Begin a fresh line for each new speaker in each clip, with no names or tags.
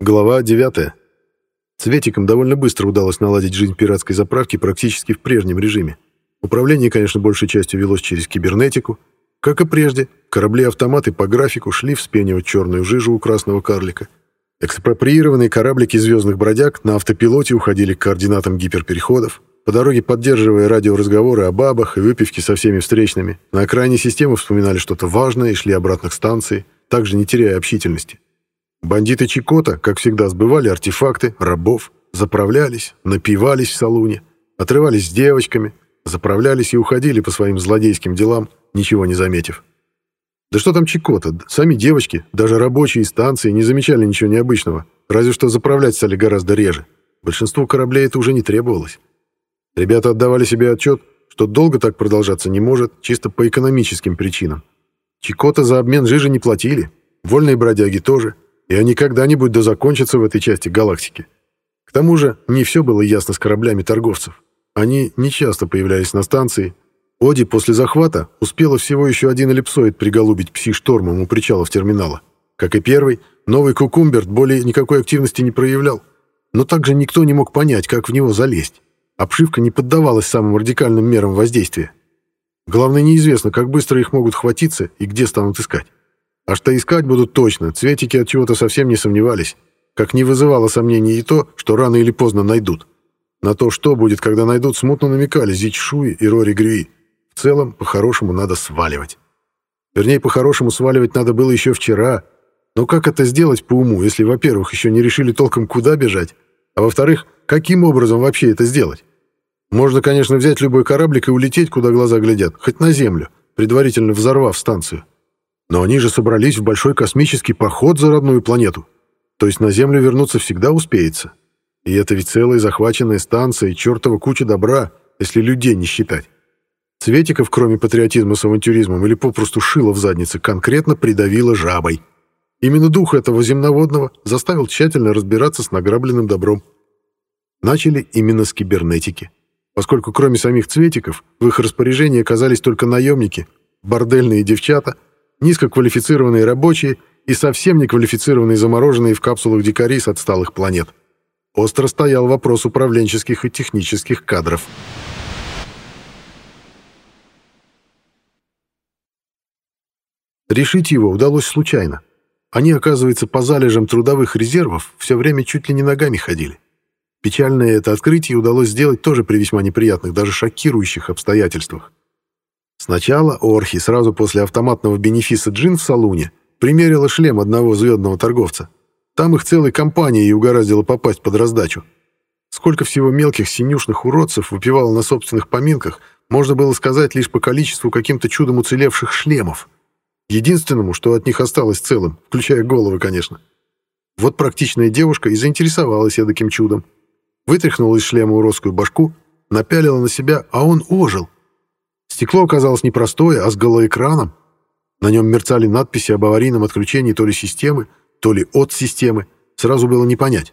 Глава 9. Цветикам довольно быстро удалось наладить жизнь пиратской заправки практически в прежнем режиме. Управление, конечно, большей частью велось через кибернетику. Как и прежде, корабли-автоматы по графику шли вспенивать черную жижу у красного карлика. Экспроприированные кораблики звездных бродяг на автопилоте уходили к координатам гиперпереходов, по дороге поддерживая радиоразговоры о бабах и выпивке со всеми встречными. На окраине системы вспоминали что-то важное и шли обратно к станции, также не теряя общительности. Бандиты Чикота, как всегда, сбывали артефакты, рабов, заправлялись, напивались в салуне, отрывались с девочками, заправлялись и уходили по своим злодейским делам, ничего не заметив. Да что там Чикота, сами девочки, даже рабочие станции не замечали ничего необычного, разве что заправлять стали гораздо реже. Большинству кораблей это уже не требовалось. Ребята отдавали себе отчет, что долго так продолжаться не может, чисто по экономическим причинам. Чикота за обмен жижи не платили, вольные бродяги тоже – и они когда-нибудь да закончатся в этой части галактики. К тому же не все было ясно с кораблями торговцев. Они нечасто появлялись на станции. Оди после захвата успела всего еще один эллипсоид приголубить пси-штормом у причалов терминала. Как и первый, новый Кукумберт более никакой активности не проявлял. Но также никто не мог понять, как в него залезть. Обшивка не поддавалась самым радикальным мерам воздействия. Главное, неизвестно, как быстро их могут хватиться и где станут искать. А что искать будут точно, цветики от чего-то совсем не сомневались. Как не вызывало сомнений и то, что рано или поздно найдут. На то, что будет, когда найдут, смутно намекали Зич Шуи и Рори Грюи. В целом, по-хорошему надо сваливать. Вернее, по-хорошему сваливать надо было еще вчера. Но как это сделать по уму, если, во-первых, еще не решили толком, куда бежать, а во-вторых, каким образом вообще это сделать? Можно, конечно, взять любой кораблик и улететь, куда глаза глядят, хоть на Землю, предварительно взорвав станцию. Но они же собрались в большой космический поход за родную планету. То есть на Землю вернуться всегда успеется. И это ведь целая захваченная станция и чертова куча добра, если людей не считать. Цветиков, кроме патриотизма с авантюризмом или попросту шила в заднице, конкретно придавило жабой. Именно дух этого земноводного заставил тщательно разбираться с награбленным добром. Начали именно с кибернетики, поскольку кроме самих цветиков в их распоряжении оказались только наемники, бордельные девчата — низкоквалифицированные рабочие и совсем неквалифицированные замороженные в капсулах дикари с отсталых планет. Остро стоял вопрос управленческих и технических кадров. Решить его удалось случайно. Они, оказывается, по залежам трудовых резервов все время чуть ли не ногами ходили. Печальное это открытие удалось сделать тоже при весьма неприятных, даже шокирующих обстоятельствах. Сначала Орхи сразу после автоматного бенефиса джин в салуне примерила шлем одного звездного торговца. Там их целой компанией угораздило попасть под раздачу. Сколько всего мелких синюшных уродцев выпивало на собственных поминках, можно было сказать лишь по количеству каким-то чудом уцелевших шлемов. Единственному, что от них осталось целым, включая головы, конечно. Вот практичная девушка и заинтересовалась таким чудом. Вытряхнула из шлема уродскую башку, напялила на себя, а он ожил — Стекло оказалось не простое, а с голоэкраном. На нем мерцали надписи об аварийном отключении то ли системы, то ли от системы. Сразу было не понять.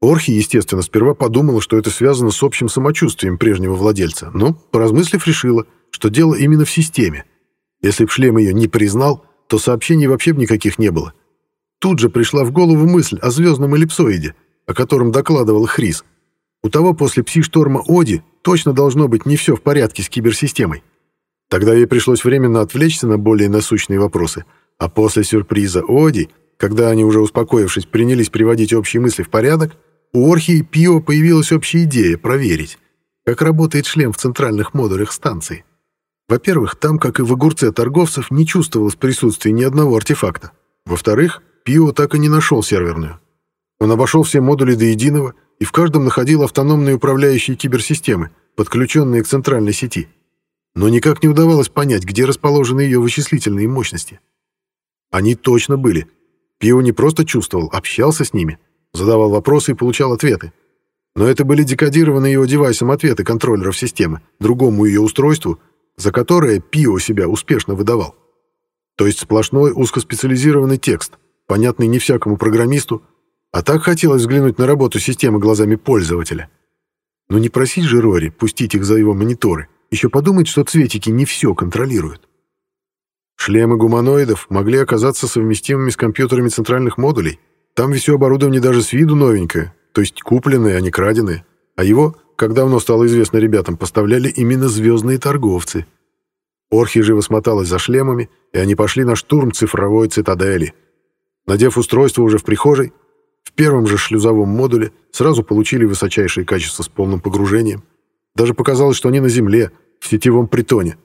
Орхи, естественно, сперва подумала, что это связано с общим самочувствием прежнего владельца, но, поразмыслив, решила, что дело именно в системе. Если б шлем ее не признал, то сообщений вообще бы никаких не было. Тут же пришла в голову мысль о звездном эллипсоиде, о котором докладывал Хрис. У того после пси-шторма Оди точно должно быть не все в порядке с киберсистемой. Тогда ей пришлось временно отвлечься на более насущные вопросы, а после сюрприза Оди, когда они уже успокоившись принялись приводить общие мысли в порядок, у Орхи и Пио появилась общая идея проверить, как работает шлем в центральных модулях станции. Во-первых, там, как и в огурце торговцев, не чувствовалось присутствия ни одного артефакта. Во-вторых, Пио так и не нашел серверную. Он обошел все модули до единого и в каждом находил автономные управляющие киберсистемы, подключенные к центральной сети но никак не удавалось понять, где расположены ее вычислительные мощности. Они точно были. Пио не просто чувствовал, общался с ними, задавал вопросы и получал ответы. Но это были декодированные его девайсом ответы контроллеров системы, другому ее устройству, за которое Пио себя успешно выдавал. То есть сплошной узкоспециализированный текст, понятный не всякому программисту, а так хотелось взглянуть на работу системы глазами пользователя. Но не просить же Рори пустить их за его мониторы — еще подумать, что цветики не все контролируют. Шлемы гуманоидов могли оказаться совместимыми с компьютерами центральных модулей, Там все оборудование даже с виду новенькое, то есть купленное, а не краденое. А его, как давно стало известно ребятам, поставляли именно звездные торговцы. Орхи живо смоталась за шлемами, и они пошли на штурм цифровой цитадели. Надев устройство уже в прихожей, в первом же шлюзовом модуле сразу получили высочайшее качество с полным погружением. Даже показалось, что они на Земле, в сетевом притоне.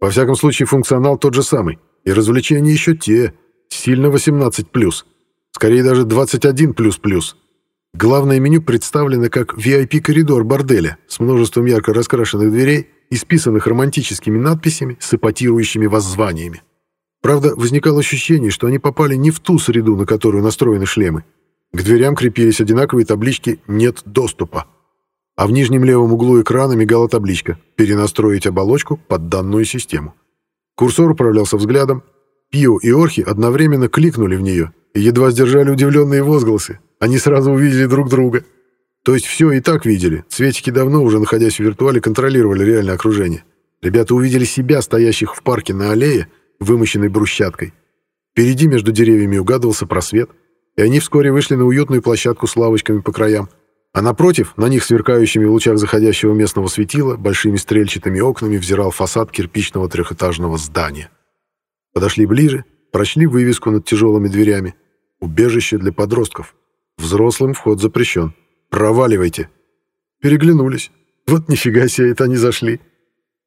Во всяком случае, функционал тот же самый, и развлечения еще те, сильно 18+, скорее даже 21++. Главное меню представлено как VIP-коридор борделя с множеством ярко раскрашенных дверей, исписанных романтическими надписями с эпатирующими воззваниями. Правда, возникало ощущение, что они попали не в ту среду, на которую настроены шлемы. К дверям крепились одинаковые таблички «Нет доступа». А в нижнем левом углу экрана мигала табличка «Перенастроить оболочку под данную систему». Курсор управлялся взглядом. Пио и Орхи одновременно кликнули в нее и едва сдержали удивленные возгласы. Они сразу увидели друг друга. То есть все и так видели. Цветики давно, уже находясь в виртуале, контролировали реальное окружение. Ребята увидели себя, стоящих в парке на аллее, вымощенной брусчаткой. Впереди между деревьями угадывался просвет — и они вскоре вышли на уютную площадку с лавочками по краям. А напротив, на них сверкающими в лучах заходящего местного светила, большими стрельчатыми окнами взирал фасад кирпичного трехэтажного здания. Подошли ближе, прочли вывеску над тяжелыми дверями. «Убежище для подростков. Взрослым вход запрещен. Проваливайте!» Переглянулись. Вот нифига себе это они зашли.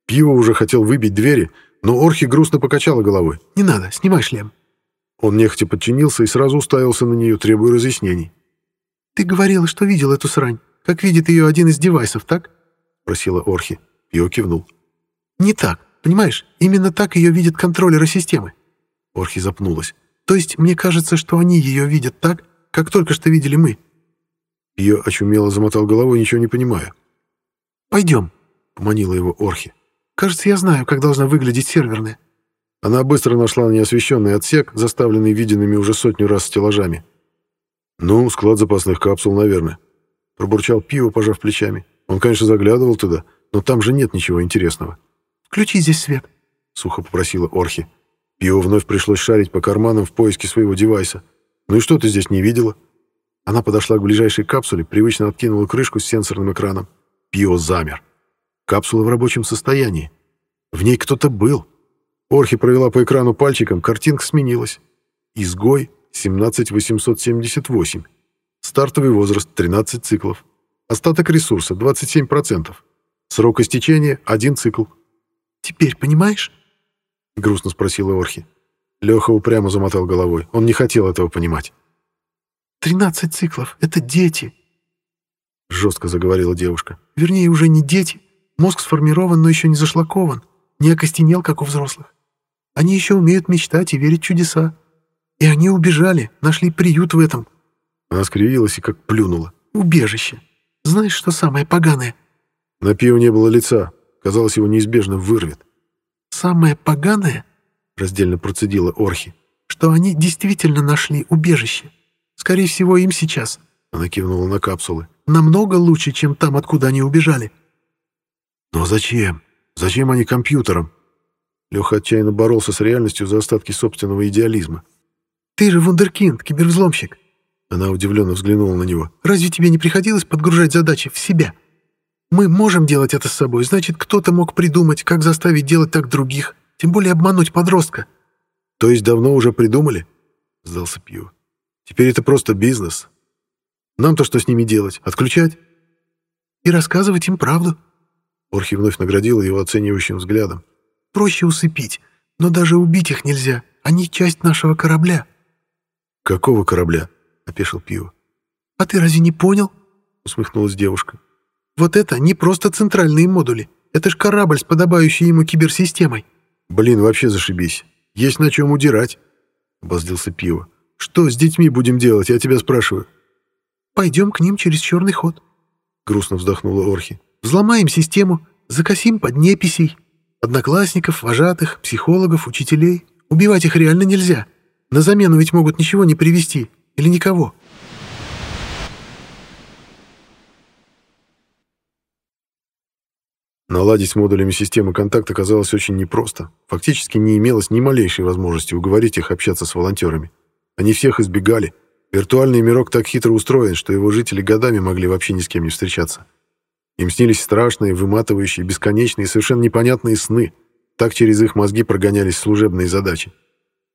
Пиво уже хотел выбить двери, но Орхи грустно покачала головой.
«Не надо, снимай шлем.
Он нехотя подчинился и сразу уставился на нее, требуя разъяснений.
«Ты говорил, что видел эту срань, как видит ее один из девайсов, так?»
— просила Орхи. Пио кивнул.
«Не так, понимаешь? Именно так ее видят контроллеры системы».
Орхи запнулась.
«То есть мне кажется, что они ее видят так, как только что видели мы».
Пио очумело замотал головой, ничего не понимая.
«Пойдем», —
поманила его Орхи.
«Кажется, я знаю, как должна выглядеть серверная.
Она быстро нашла неосвещенный отсек, заставленный виденными уже сотню раз стеллажами. «Ну, склад запасных капсул, наверное», — пробурчал пиво, пожав плечами. Он, конечно, заглядывал туда, но там же нет ничего интересного.
«Включи здесь свет», —
сухо попросила Орхи. Пиво вновь пришлось шарить по карманам в поиске своего девайса. «Ну и что ты здесь не видела?» Она подошла к ближайшей капсуле, привычно откинула крышку с сенсорным экраном. Пио замер. Капсула в рабочем состоянии. В ней кто-то был. Орхи провела по экрану пальчиком, картинка сменилась. Изгой 17878. Стартовый возраст 13 циклов. Остаток ресурса 27%. Срок истечения — один цикл.
«Теперь понимаешь?»
— грустно спросила Орхи. Леха упрямо замотал головой. Он не хотел этого понимать.
«Тринадцать циклов — это дети!»
Жестко заговорила девушка.
«Вернее, уже не дети. Мозг сформирован, но еще не зашлакован. Не окостенел, как у взрослых. Они еще умеют мечтать и верить в чудеса. И они убежали, нашли приют в этом.
Она скривилась и как плюнула.
Убежище. Знаешь, что самое поганое?
На пиво не было лица. Казалось, его неизбежно вырвет.
Самое поганое, раздельно процедила Орхи, что они действительно нашли убежище. Скорее всего, им сейчас.
Она кивнула на капсулы.
Намного лучше, чем там, откуда они убежали.
Но зачем? Зачем они компьютерам? Леха отчаянно боролся с реальностью за остатки собственного идеализма.
«Ты же вундеркинд, кибервзломщик!»
Она удивленно взглянула на него.
«Разве тебе не приходилось подгружать задачи в себя? Мы можем делать это с собой, значит, кто-то мог придумать, как заставить делать так других, тем более обмануть подростка».
«То есть давно уже придумали?» — сдался Пью. «Теперь это просто бизнес. Нам-то что с ними делать? Отключать?»
«И рассказывать им правду».
Орхи вновь наградила его оценивающим взглядом
проще усыпить, но даже убить их нельзя. Они часть нашего корабля».
«Какого корабля?» — опешил Пиво.
«А ты разве не понял?» — усмехнулась девушка. «Вот это не просто центральные модули. Это ж корабль с подобающей ему киберсистемой».
«Блин, вообще зашибись. Есть на чем удирать», — обоздился Пиво. «Что с детьми будем делать, я тебя спрашиваю?»
«Пойдем к ним через черный ход», — грустно вздохнула Орхи. «Взломаем систему, закосим под неписей». Одноклассников, вожатых, психологов, учителей. Убивать их реально нельзя. На замену ведь могут ничего не привести. Или никого.
Наладить модулями системы контакт оказалось очень непросто. Фактически не имелось ни малейшей возможности уговорить их общаться с волонтерами. Они всех избегали, Виртуальный мирок так хитро устроен, что его жители годами могли вообще ни с кем не встречаться. Им снились страшные, выматывающие, бесконечные, совершенно непонятные сны. Так через их мозги прогонялись служебные задачи.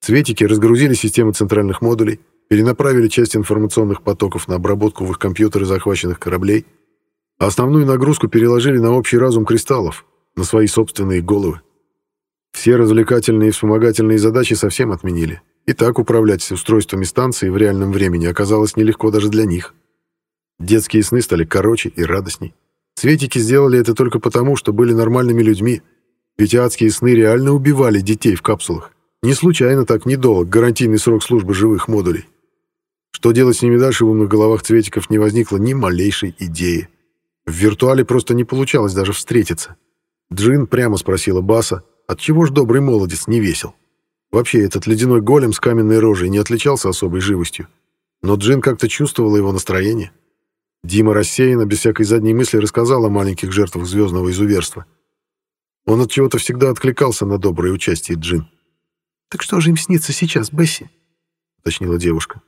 Цветики разгрузили системы центральных модулей, перенаправили часть информационных потоков на обработку в их компьютеры захваченных кораблей, а основную нагрузку переложили на общий разум кристаллов, на свои собственные головы. Все развлекательные и вспомогательные задачи совсем отменили. И так управлять устройствами станции в реальном времени оказалось нелегко даже для них. Детские сны стали короче и радостней. Светики сделали это только потому, что были нормальными людьми, ведь адские сны реально убивали детей в капсулах. Не случайно так недолг гарантийный срок службы живых модулей. Что делать с ними дальше в умных головах цветиков не возникло ни малейшей идеи. В виртуале просто не получалось даже встретиться. Джин прямо спросила Баса, отчего ж добрый молодец не весел. Вообще, этот ледяной голем с каменной рожей не отличался особой живостью. Но Джин как-то чувствовала его настроение. Дима рассеянно, без всякой задней мысли, рассказал о маленьких жертвах звездного изуверства. Он от чего-то всегда откликался на доброе участие Джин.
«Так что же им снится сейчас, Бесси?»
— уточнила девушка.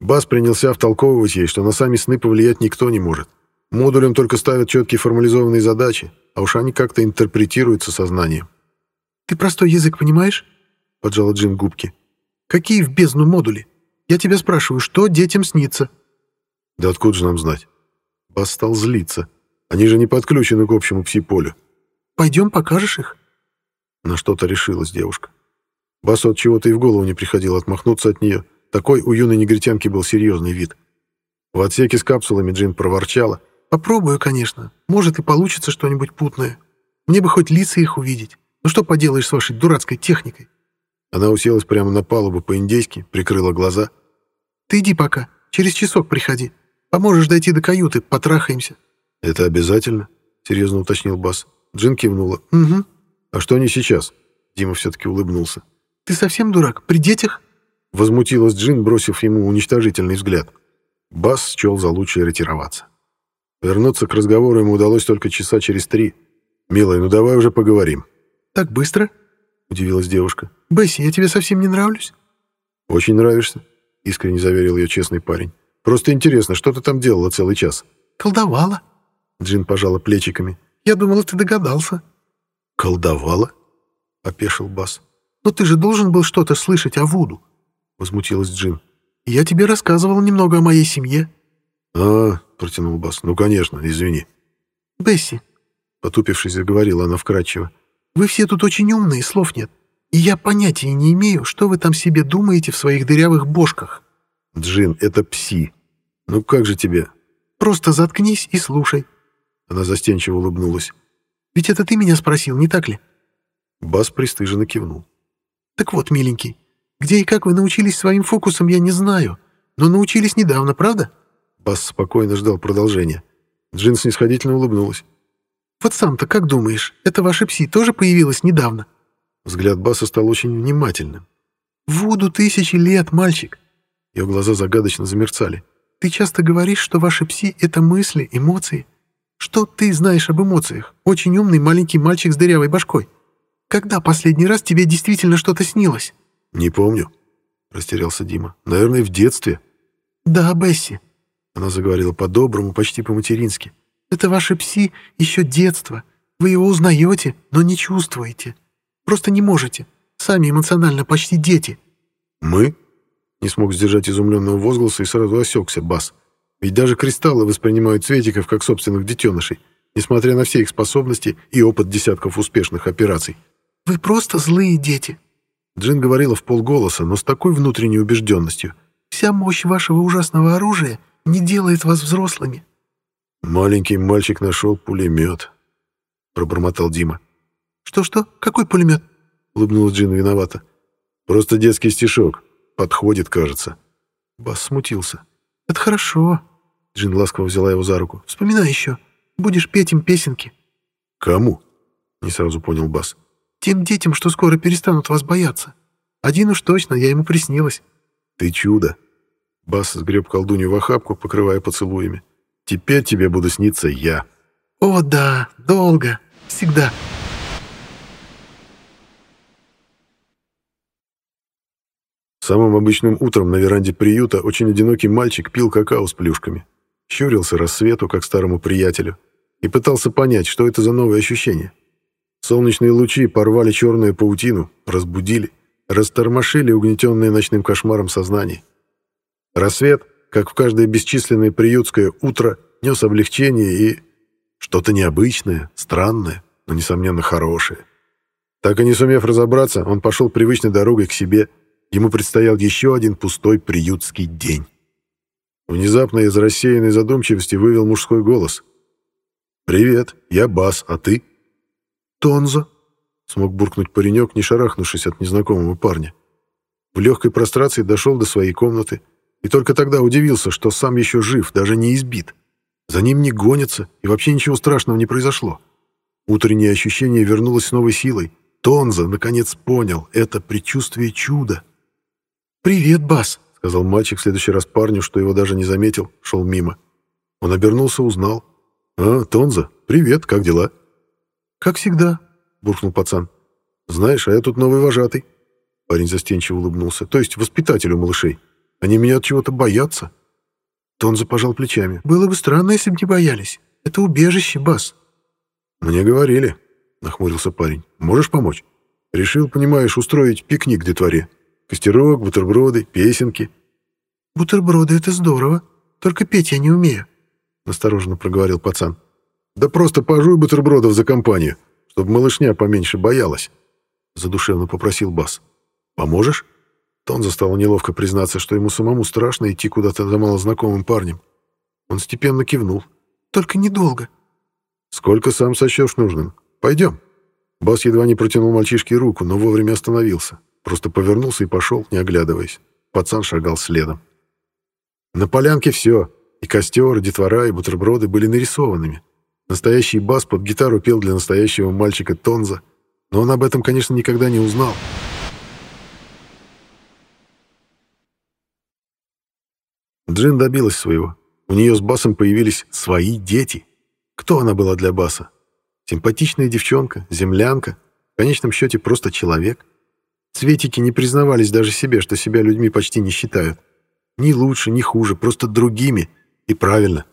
Бас принялся втолковывать ей, что на сами сны повлиять никто не может. Модулям только ставят четкие формализованные задачи, а уж они как-то интерпретируются сознанием.
«Ты простой язык понимаешь?» — поджала Джин губки. «Какие в бездну модули? Я тебя спрашиваю, что детям снится?»
Да откуда же нам знать? Бас стал злиться. Они же не подключены к общему пси-полю.
Пойдем, покажешь их.
На что-то решилась девушка. Басу от чего-то и в голову не приходило отмахнуться от нее. Такой у юной негритянки был серьезный вид. В отсеке с капсулами Джин проворчала.
«Попробую, конечно. Может, и получится что-нибудь путное. Мне бы хоть лица их увидеть. Ну что поделаешь с вашей дурацкой техникой?»
Она уселась прямо на палубу по-индейски, прикрыла глаза.
«Ты иди пока. Через часок приходи. Поможешь дойти до каюты, потрахаемся».
«Это обязательно?» — серьезно уточнил Бас. Джин кивнула.
«Угу».
«А что они сейчас?» Дима все-таки улыбнулся.
«Ты совсем дурак? При детях?»
Возмутилась Джин, бросив ему уничтожительный взгляд. Бас счел за лучшее ретироваться. Вернуться к разговору ему удалось только часа через три. «Милая, ну давай уже поговорим».
«Так быстро?» — удивилась девушка. «Бесси, я тебе совсем не нравлюсь?»
«Очень нравишься», — искренне заверил ее честный парень. Просто интересно, что ты там делала целый час?»
«Колдовала».
Джин пожала плечиками.
«Я думала, ты догадался».
«Колдовала?» — опешил Бас.
«Но ты же должен был что-то слышать о Вуду», — возмутилась Джин. «Я тебе рассказывала немного о моей семье».
«А, — протянул Бас, — ну, конечно, извини».
«Бесси», —
потупившись, заговорила она вкратчиво, —
«вы все тут очень умные, слов нет, и я понятия не имею, что вы там себе думаете в своих дырявых бошках».
«Джин, это пси. Ну как же тебе?»
«Просто заткнись и слушай».
Она застенчиво улыбнулась.
«Ведь это ты меня спросил, не так ли?»
Бас пристыженно кивнул.
«Так вот, миленький, где и как вы научились своим фокусам, я не знаю, но научились недавно, правда?»
Бас спокойно ждал продолжения. Джин снисходительно улыбнулась.
«Вот сам-то как думаешь, это ваша пси тоже появилась недавно?»
Взгляд Баса стал очень внимательным.
«Вуду тысячи лет, мальчик.
Ее глаза загадочно замерцали.
«Ты часто говоришь, что ваши пси — это мысли, эмоции. Что ты знаешь об эмоциях? Очень умный маленький мальчик с дырявой башкой. Когда последний раз тебе действительно что-то снилось?»
«Не помню», — растерялся Дима. «Наверное, в детстве».
«Да, Бесси».
Она заговорила по-доброму, почти по-матерински.
«Это ваше пси еще детство. Вы его узнаете, но не чувствуете. Просто не можете. Сами эмоционально почти дети».
«Мы?» Не смог сдержать изумленного возгласа и сразу осекся бас. Ведь даже кристаллы воспринимают цветиков как собственных детенышей, несмотря на все их способности и опыт десятков успешных операций.
«Вы просто злые дети», —
Джин говорила в полголоса, но с такой внутренней убежденностью.
«Вся мощь вашего ужасного оружия не делает вас взрослыми».
«Маленький мальчик нашел пулемет», — пробормотал Дима.
«Что-что? Какой пулемет?»
— улыбнулась Джин виновата. «Просто детский стишок. Подходит, кажется.
Бас смутился. «Это хорошо».
Джин ласково взяла его за руку.
«Вспоминай еще. Будешь петь им песенки».
«Кому?» Не сразу понял Бас.
«Тем детям, что скоро перестанут вас бояться. Один уж точно, я ему приснилась».
«Ты чудо!» Бас сгреб колдунью в охапку, покрывая поцелуями. «Теперь тебе буду сниться я».
«О, да, долго, всегда».
Самым обычным утром на веранде приюта очень одинокий мальчик пил какао с плюшками, щурился рассвету, как старому приятелю, и пытался понять, что это за новые ощущения. Солнечные лучи порвали черную паутину, разбудили, растормошили угнетенное ночным кошмаром сознание. Рассвет, как в каждое бесчисленное приютское утро, нес облегчение и что-то необычное, странное, но, несомненно, хорошее. Так и не сумев разобраться, он пошел привычной дорогой к себе – Ему предстоял еще один пустой приютский день. Внезапно из рассеянной задумчивости вывел мужской голос. «Привет, я Бас, а ты?»
«Тонзо», —
смог буркнуть паренек, не шарахнувшись от незнакомого парня. В легкой прострации дошел до своей комнаты и только тогда удивился, что сам еще жив, даже не избит. За ним не гонятся, и вообще ничего страшного не произошло. Утреннее ощущение вернулось с новой силой. Тонза, наконец, понял — это предчувствие чуда.
«Привет, Бас», —
сказал мальчик в следующий раз парню, что его даже не заметил, шел мимо. Он обернулся, узнал. «А, Тонза, привет, как дела?»
«Как всегда», — буркнул пацан.
«Знаешь, а я тут новый вожатый». Парень застенчиво улыбнулся. «То есть воспитатель у малышей. Они меня от чего-то боятся».
Тонза пожал плечами. «Было бы странно, если бы не боялись. Это убежище, Бас».
«Мне говорили», — нахмурился парень. «Можешь помочь? Решил, понимаешь, устроить пикник в детворе. Костерок, бутерброды, песенки.
«Бутерброды — это здорово. Только петь я не умею», — настороженно проговорил пацан.
«Да просто пожуй бутербродов за компанию, чтобы малышня поменьше боялась», — задушевно попросил Бас. «Поможешь?» Тон застал неловко признаться, что ему самому страшно идти куда-то за малознакомым парнем. Он степенно кивнул.
«Только недолго».
«Сколько сам сочтешь нужным? Пойдем». Бас едва не протянул мальчишке руку, но вовремя остановился. Просто повернулся и пошел, не оглядываясь. Пацан шагал следом. На полянке все. И костер, и детвора, и бутерброды были нарисованными. Настоящий бас под гитару пел для настоящего мальчика Тонза, но он об этом, конечно, никогда не узнал. Джин добилась своего. У нее с Басом появились свои дети. Кто она была для Баса? Симпатичная девчонка, землянка, в конечном счете просто человек — Цветики не признавались даже себе, что себя людьми почти не считают. Ни лучше, ни хуже, просто другими. И правильно.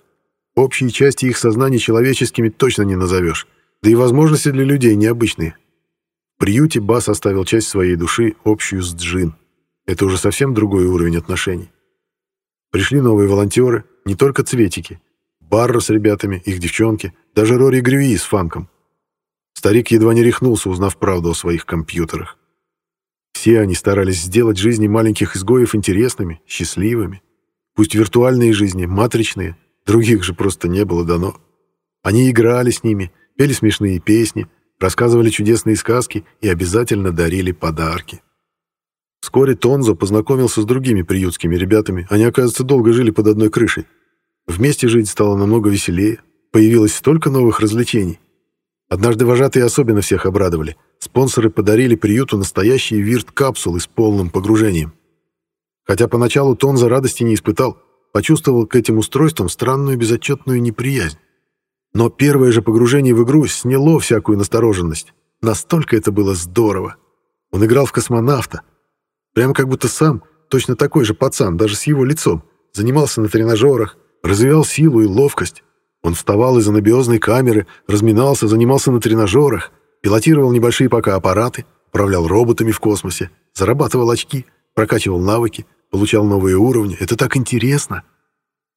Общие части их сознания человеческими точно не назовешь. Да и возможности для людей необычные. В приюте Бас оставил часть своей души, общую с Джин. Это уже совсем другой уровень отношений. Пришли новые волонтеры, не только цветики. Барра с ребятами, их девчонки, даже Рори Грюи с фанком. Старик едва не рехнулся, узнав правду о своих компьютерах. Все они старались сделать жизни маленьких изгоев интересными, счастливыми. Пусть виртуальные жизни, матричные, других же просто не было дано. Они играли с ними, пели смешные песни, рассказывали чудесные сказки и обязательно дарили подарки. Вскоре Тонзо познакомился с другими приютскими ребятами, они, оказывается, долго жили под одной крышей. Вместе жить стало намного веселее, появилось столько новых развлечений. Однажды вожатые особенно всех обрадовали — спонсоры подарили приюту настоящие вирт-капсулы с полным погружением. Хотя поначалу Тонза радости не испытал, почувствовал к этим устройствам странную безотчетную неприязнь. Но первое же погружение в игру сняло всякую настороженность. Настолько это было здорово. Он играл в космонавта. Прямо как будто сам, точно такой же пацан, даже с его лицом, занимался на тренажерах, развивал силу и ловкость. Он вставал из анабиозной камеры, разминался, занимался на тренажерах, Пилотировал небольшие пока аппараты, управлял роботами в космосе, зарабатывал очки, прокачивал навыки, получал новые уровни. Это так интересно.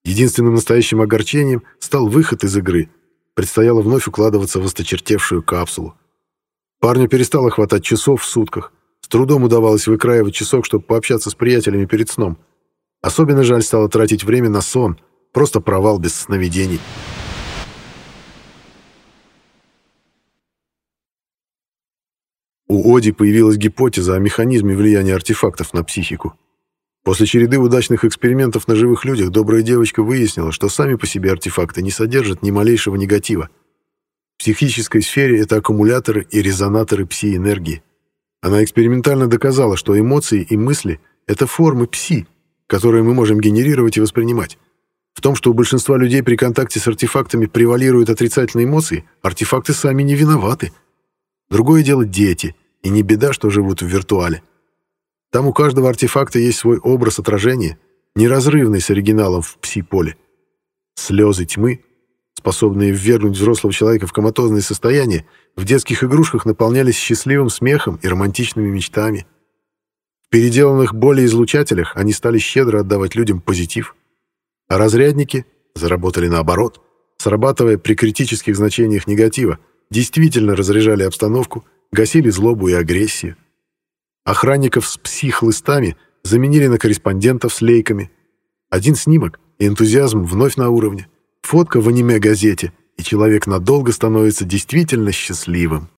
Единственным настоящим огорчением стал выход из игры. Предстояло вновь укладываться в осточертевшую капсулу. Парню перестало хватать часов в сутках. С трудом удавалось выкраивать часок, чтобы пообщаться с приятелями перед сном. Особенно жаль стало тратить время на сон. Просто провал без сновидений. У Оди появилась гипотеза о механизме влияния артефактов на психику. После череды удачных экспериментов на живых людях добрая девочка выяснила, что сами по себе артефакты не содержат ни малейшего негатива. В психической сфере это аккумуляторы и резонаторы пси-энергии. Она экспериментально доказала, что эмоции и мысли — это формы пси, которые мы можем генерировать и воспринимать. В том, что у большинства людей при контакте с артефактами превалируют отрицательные эмоции, артефакты сами не виноваты — Другое дело дети, и не беда, что живут в виртуале. Там у каждого артефакта есть свой образ отражения, неразрывный с оригиналом в пси-поле. Слезы тьмы, способные ввергнуть взрослого человека в коматозное состояние, в детских игрушках наполнялись счастливым смехом и романтичными мечтами. В переделанных болеизлучателях они стали щедро отдавать людям позитив, а разрядники заработали наоборот, срабатывая при критических значениях негатива, действительно разряжали обстановку, гасили злобу и агрессию. Охранников с психлыстами заменили на корреспондентов с лейками. Один снимок, и энтузиазм вновь на уровне. Фотка в аниме-газете, и человек надолго становится действительно счастливым.